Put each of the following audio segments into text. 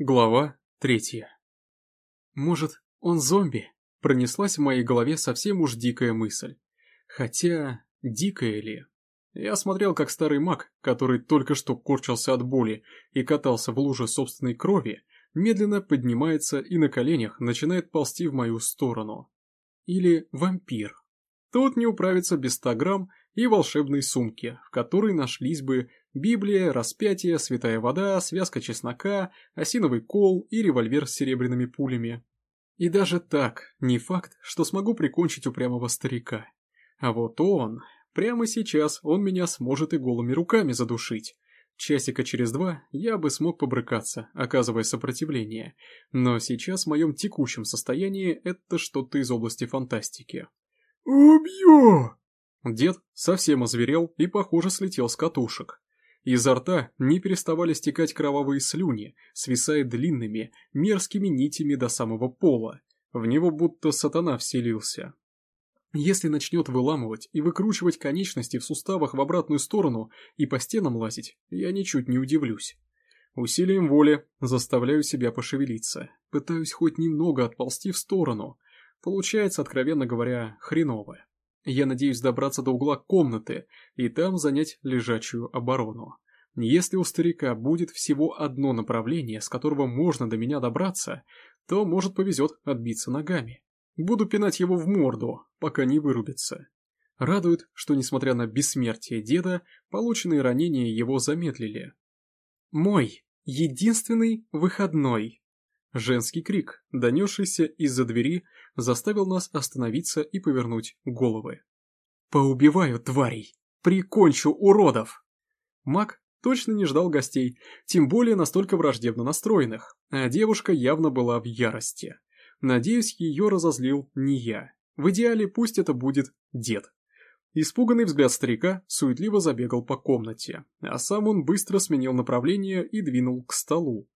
Глава третья. Может, он зомби? Пронеслась в моей голове совсем уж дикая мысль. Хотя, дикая ли? Я смотрел, как старый маг, который только что корчился от боли и катался в луже собственной крови, медленно поднимается и на коленях начинает ползти в мою сторону. Или вампир. Тут не управится без 100 грамм и волшебной сумки, в которой нашлись бы Библия, распятие, святая вода, связка чеснока, осиновый кол и револьвер с серебряными пулями. И даже так, не факт, что смогу прикончить упрямого старика. А вот он, прямо сейчас он меня сможет и голыми руками задушить. Часика через два я бы смог побрыкаться, оказывая сопротивление, но сейчас в моем текущем состоянии это что-то из области фантастики. «Убью!» Дед совсем озверел и, похоже, слетел с катушек. Изо рта не переставали стекать кровавые слюни, свисая длинными, мерзкими нитями до самого пола. В него будто сатана вселился. Если начнет выламывать и выкручивать конечности в суставах в обратную сторону и по стенам лазить, я ничуть не удивлюсь. Усилием воли заставляю себя пошевелиться, пытаюсь хоть немного отползти в сторону. Получается, откровенно говоря, хреново. Я надеюсь добраться до угла комнаты и там занять лежачую оборону. Если у старика будет всего одно направление, с которого можно до меня добраться, то, может, повезет отбиться ногами. Буду пинать его в морду, пока не вырубится. Радует, что, несмотря на бессмертие деда, полученные ранения его замедлили. «Мой единственный выходной!» Женский крик, донесшийся из-за двери, заставил нас остановиться и повернуть головы. «Поубиваю тварей! Прикончу уродов!» Маг точно не ждал гостей, тем более настолько враждебно настроенных, а девушка явно была в ярости. Надеюсь, ее разозлил не я. В идеале пусть это будет дед. Испуганный взгляд старика суетливо забегал по комнате, а сам он быстро сменил направление и двинул к столу.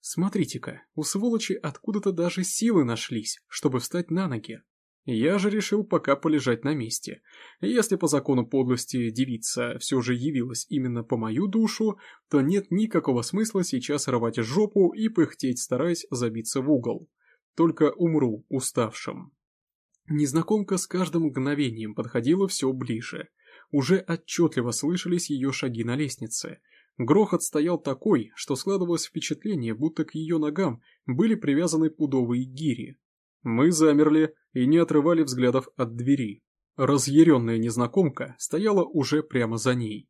Смотрите-ка, у сволочи откуда-то даже силы нашлись, чтобы встать на ноги. Я же решил пока полежать на месте. Если по закону подлости девица все же явилась именно по мою душу, то нет никакого смысла сейчас рвать жопу и пыхтеть, стараясь забиться в угол. Только умру уставшим. Незнакомка с каждым мгновением подходила все ближе. Уже отчетливо слышались ее шаги на лестнице – Грохот стоял такой, что складывалось впечатление, будто к ее ногам были привязаны пудовые гири. Мы замерли и не отрывали взглядов от двери. Разъяренная незнакомка стояла уже прямо за ней.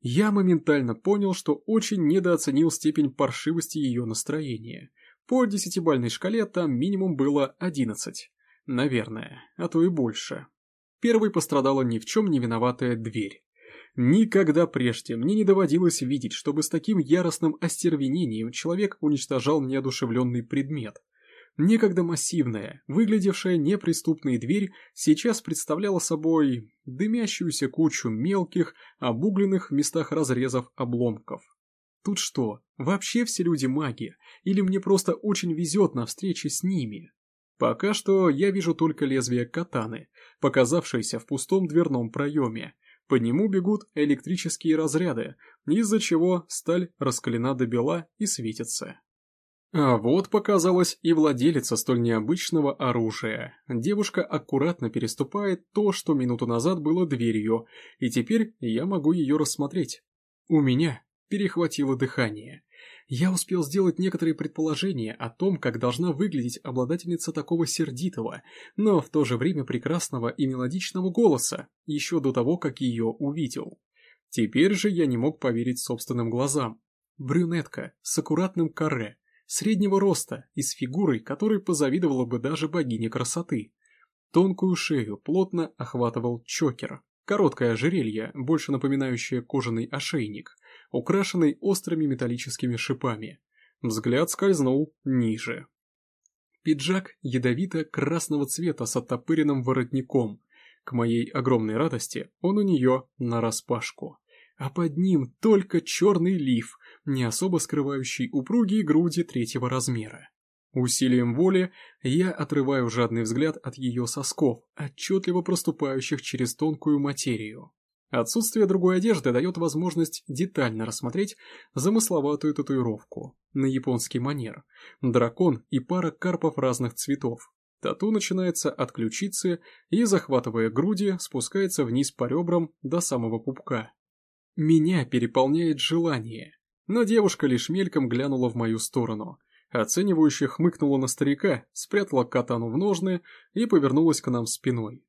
Я моментально понял, что очень недооценил степень паршивости ее настроения. По десятибальной шкале там минимум было одиннадцать. Наверное, а то и больше. Первой пострадала ни в чем не виноватая дверь. Никогда прежде мне не доводилось видеть, чтобы с таким яростным остервенением человек уничтожал неодушевленный предмет. Некогда массивная, выглядевшая неприступной дверь, сейчас представляла собой дымящуюся кучу мелких, обугленных в местах разрезов обломков. Тут что, вообще все люди маги, или мне просто очень везет на встрече с ними? Пока что я вижу только лезвие катаны, показавшееся в пустом дверном проеме, по нему бегут электрические разряды, из-за чего сталь раскалена до бела и светится. А вот показалась и владелица столь необычного оружия. Девушка аккуратно переступает то, что минуту назад было дверью, и теперь я могу ее рассмотреть. У меня перехватило дыхание. Я успел сделать некоторые предположения о том, как должна выглядеть обладательница такого сердитого, но в то же время прекрасного и мелодичного голоса, еще до того, как ее увидел. Теперь же я не мог поверить собственным глазам. Брюнетка с аккуратным каре, среднего роста и с фигурой, которой позавидовала бы даже богиня красоты. Тонкую шею плотно охватывал чокер, короткое ожерелье, больше напоминающее кожаный ошейник – украшенный острыми металлическими шипами. Взгляд скользнул ниже. Пиджак ядовито-красного цвета с оттопыренным воротником. К моей огромной радости он у нее нараспашку. А под ним только черный лиф, не особо скрывающий упругие груди третьего размера. Усилием воли я отрываю жадный взгляд от ее сосков, отчетливо проступающих через тонкую материю. Отсутствие другой одежды дает возможность детально рассмотреть замысловатую татуировку на японский манер, дракон и пара карпов разных цветов. Тату начинается от ключицы и, захватывая груди, спускается вниз по ребрам до самого пупка. Меня переполняет желание, но девушка лишь мельком глянула в мою сторону, оценивающе хмыкнула на старика, спрятала катану в ножны и повернулась к нам спиной.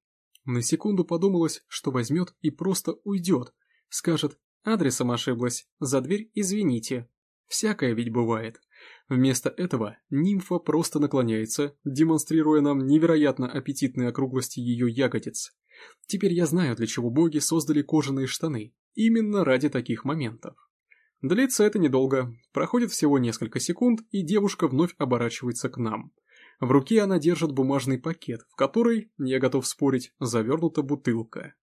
На секунду подумалось, что возьмет и просто уйдет, скажет «адресом ошиблась, за дверь извините». Всякое ведь бывает. Вместо этого нимфа просто наклоняется, демонстрируя нам невероятно аппетитные округлости ее ягодиц. Теперь я знаю, для чего боги создали кожаные штаны. Именно ради таких моментов. Длится это недолго. Проходит всего несколько секунд, и девушка вновь оборачивается к нам. В руке она держит бумажный пакет, в который, я готов спорить, завернута бутылка.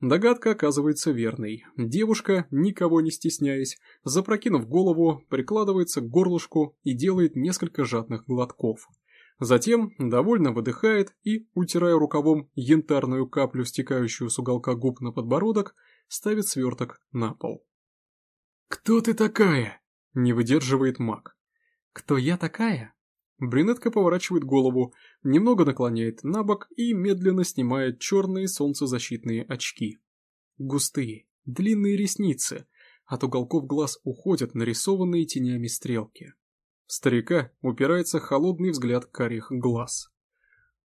Догадка оказывается верной. Девушка, никого не стесняясь, запрокинув голову, прикладывается к горлышку и делает несколько жадных глотков. Затем довольно выдыхает и, утирая рукавом янтарную каплю, стекающую с уголка губ на подбородок, ставит сверток на пол. «Кто ты такая?» – не выдерживает маг. «Кто я такая?» Брюнетка поворачивает голову, немного наклоняет на бок и медленно снимает черные солнцезащитные очки. Густые, длинные ресницы, от уголков глаз уходят нарисованные тенями стрелки. В старика упирается холодный взгляд карих глаз.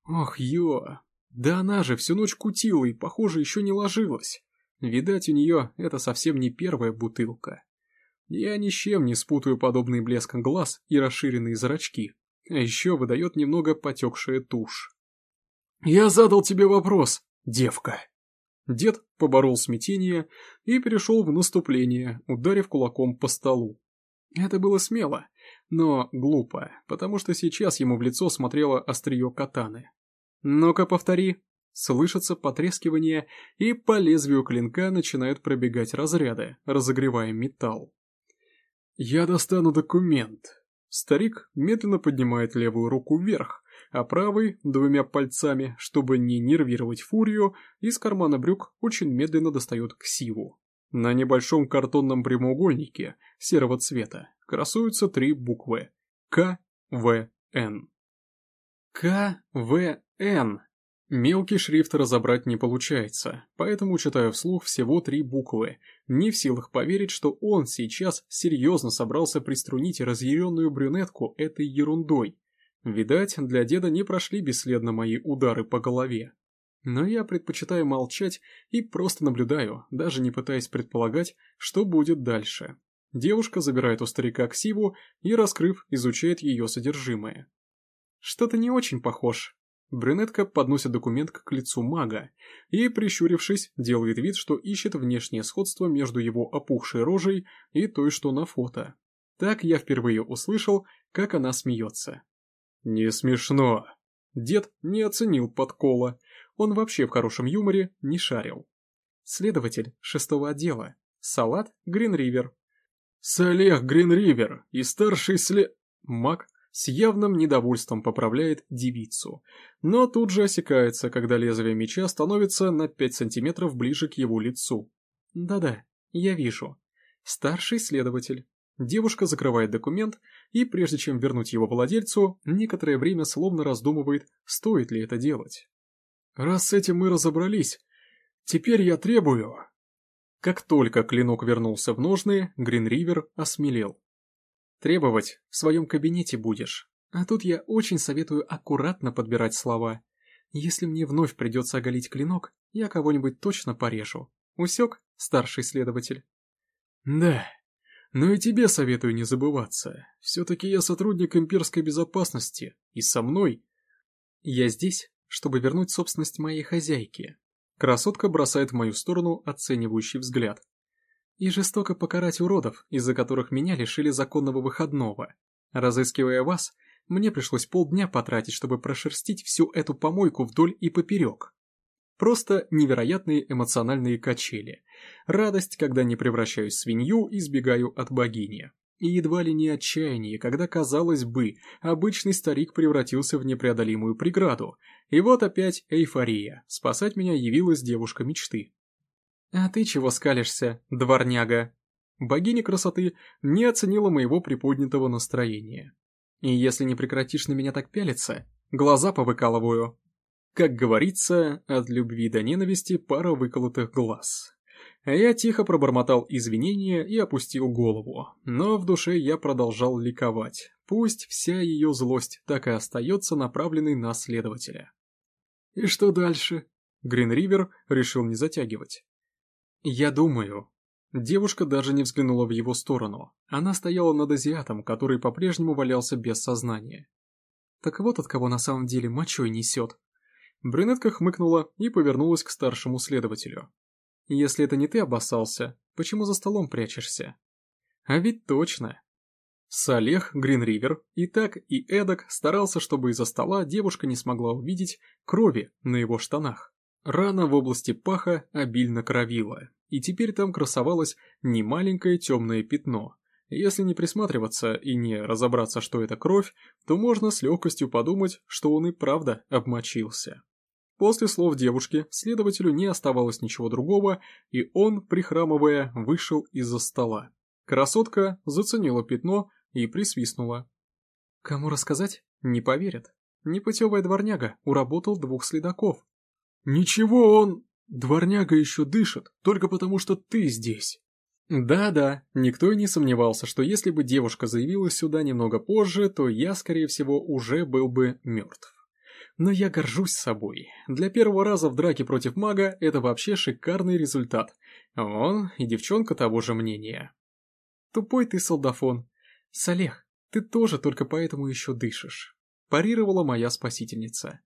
Ох, ё, да она же всю ночь кутила и, похоже, еще не ложилась. Видать, у нее это совсем не первая бутылка. Я ни с чем не спутаю подобный блеск глаз и расширенные зрачки. А еще выдает немного потекшая тушь. «Я задал тебе вопрос, девка!» Дед поборол смятение и перешел в наступление, ударив кулаком по столу. Это было смело, но глупо, потому что сейчас ему в лицо смотрело острие катаны. «Ну-ка, повтори!» Слышится потрескивание, и по лезвию клинка начинают пробегать разряды, разогревая металл. «Я достану документ», Старик медленно поднимает левую руку вверх, а правой, двумя пальцами, чтобы не нервировать фурию, из кармана брюк очень медленно достает ксиву. На небольшом картонном прямоугольнике серого цвета красуются три буквы К, В, Н. К, В, Н. Мелкий шрифт разобрать не получается, поэтому читаю вслух всего три буквы, не в силах поверить, что он сейчас серьезно собрался приструнить разъяренную брюнетку этой ерундой. Видать, для деда не прошли бесследно мои удары по голове. Но я предпочитаю молчать и просто наблюдаю, даже не пытаясь предполагать, что будет дальше. Девушка забирает у старика ксиву и, раскрыв, изучает ее содержимое. Что-то не очень похож, Брюнетка подносит документ к лицу мага и, прищурившись, делает вид, что ищет внешнее сходство между его опухшей рожей и той, что на фото. Так я впервые услышал, как она смеется. «Не смешно!» Дед не оценил подкола, он вообще в хорошем юморе не шарил. Следователь шестого отдела. Салат Гринривер. Салех Гринривер и старший след... Маг с явным недовольством поправляет девицу, но тут же осекается, когда лезвие меча становится на 5 сантиметров ближе к его лицу. Да-да, я вижу. Старший следователь. Девушка закрывает документ и, прежде чем вернуть его владельцу, некоторое время словно раздумывает, стоит ли это делать. Раз с этим мы разобрались, теперь я требую... Как только клинок вернулся в ножны, Гринривер осмелел. Требовать в своем кабинете будешь. А тут я очень советую аккуратно подбирать слова. Если мне вновь придется оголить клинок, я кого-нибудь точно порежу. Усек, старший следователь? Да, но и тебе советую не забываться. Все-таки я сотрудник имперской безопасности, и со мной... Я здесь, чтобы вернуть собственность моей хозяйки. Красотка бросает в мою сторону оценивающий взгляд и жестоко покарать уродов, из-за которых меня лишили законного выходного. Разыскивая вас, мне пришлось полдня потратить, чтобы прошерстить всю эту помойку вдоль и поперек. Просто невероятные эмоциональные качели. Радость, когда не превращаюсь в свинью и сбегаю от богини. И едва ли не отчаяние, когда, казалось бы, обычный старик превратился в непреодолимую преграду. И вот опять эйфория. Спасать меня явилась девушка мечты. «А ты чего скалишься, дворняга?» Богиня красоты не оценила моего приподнятого настроения. И если не прекратишь на меня так пялиться, глаза повыкалываю. Как говорится, от любви до ненависти пара выколотых глаз. Я тихо пробормотал извинения и опустил голову, но в душе я продолжал ликовать. Пусть вся ее злость так и остается направленной на следователя. «И что дальше?» Гринривер решил не затягивать. «Я думаю». Девушка даже не взглянула в его сторону. Она стояла над азиатом, который по-прежнему валялся без сознания. «Так вот от кого на самом деле мочой несет». Брюнетка хмыкнула и повернулась к старшему следователю. «Если это не ты обоссался, почему за столом прячешься?» «А ведь точно!» Салех Гринривер и так и эдак старался, чтобы из-за стола девушка не смогла увидеть крови на его штанах. Рана в области паха обильно кровила, и теперь там красовалось немаленькое темное пятно. Если не присматриваться и не разобраться, что это кровь, то можно с легкостью подумать, что он и правда обмочился. После слов девушки следователю не оставалось ничего другого, и он, прихрамывая, вышел из-за стола. Красотка заценила пятно и присвистнула. Кому рассказать? Не поверят. Непутевая дворняга уработал двух следаков. Ничего он... Дворняга еще дышит, только потому что ты здесь. Да-да, никто и не сомневался, что если бы девушка заявилась сюда немного позже, то я, скорее всего, уже был бы мертв. Но я горжусь собой. Для первого раза в драке против мага это вообще шикарный результат. Он и девчонка того же мнения. Тупой ты солдафон. Салех, ты тоже только поэтому еще дышишь. Парировала моя спасительница.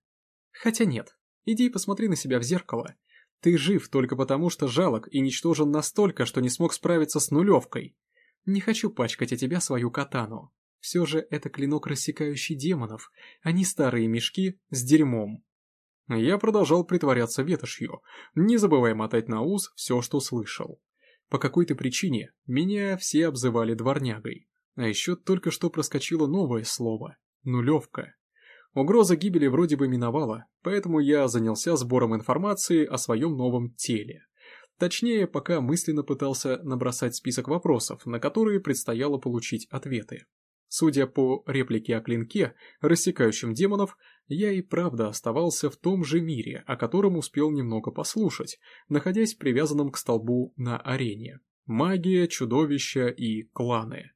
Хотя нет, иди и посмотри на себя в зеркало. Ты жив только потому, что жалок и ничтожен настолько, что не смог справиться с нулевкой. Не хочу пачкать о тебя свою катану. Все же это клинок, рассекающий демонов, а не старые мешки с дерьмом. Я продолжал притворяться ветошью, не забывая мотать на ус все, что слышал. По какой-то причине меня все обзывали дворнягой. А еще только что проскочило новое слово – нулевка. Угроза гибели вроде бы миновала, поэтому я занялся сбором информации о своем новом теле. Точнее, пока мысленно пытался набросать список вопросов, на которые предстояло получить ответы. Судя по реплике о клинке, рассекающем демонов, я и правда оставался в том же мире, о котором успел немного послушать, находясь привязанным к столбу на арене. Магия, чудовища и кланы.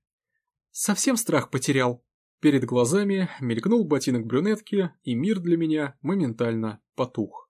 Совсем страх потерял. Перед глазами мелькнул ботинок брюнетки, и мир для меня моментально потух.